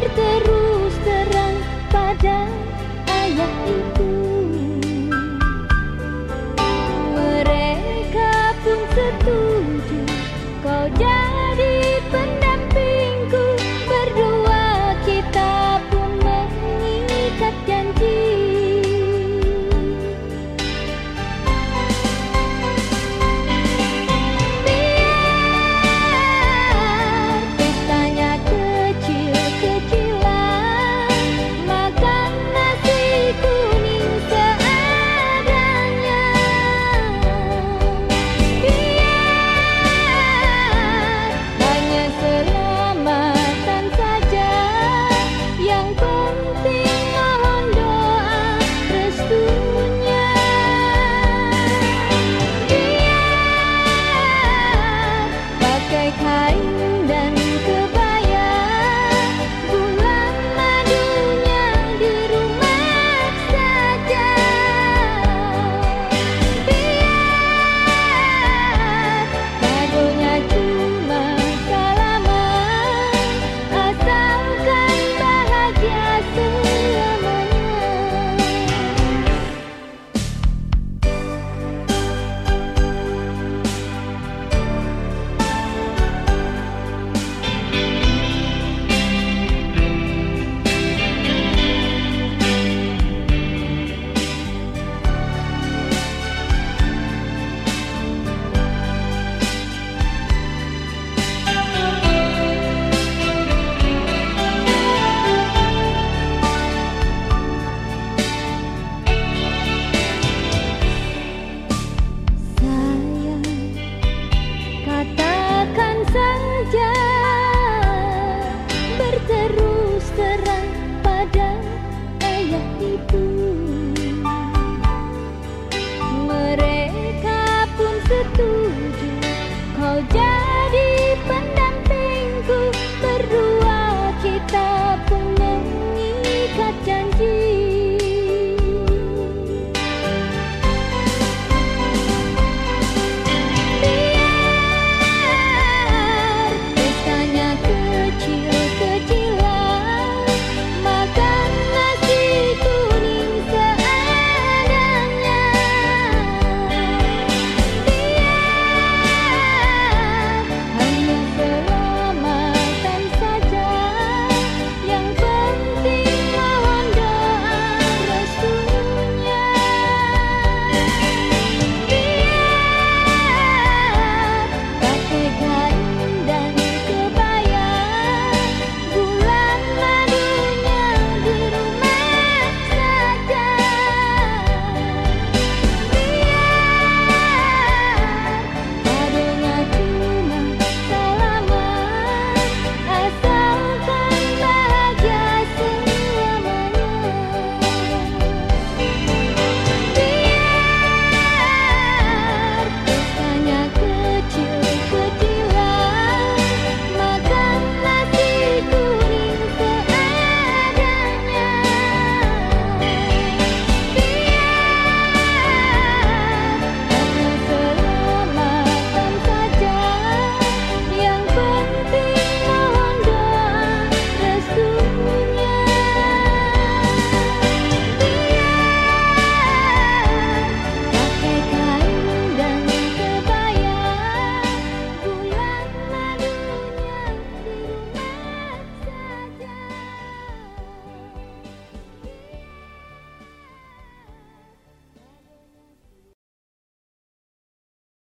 verte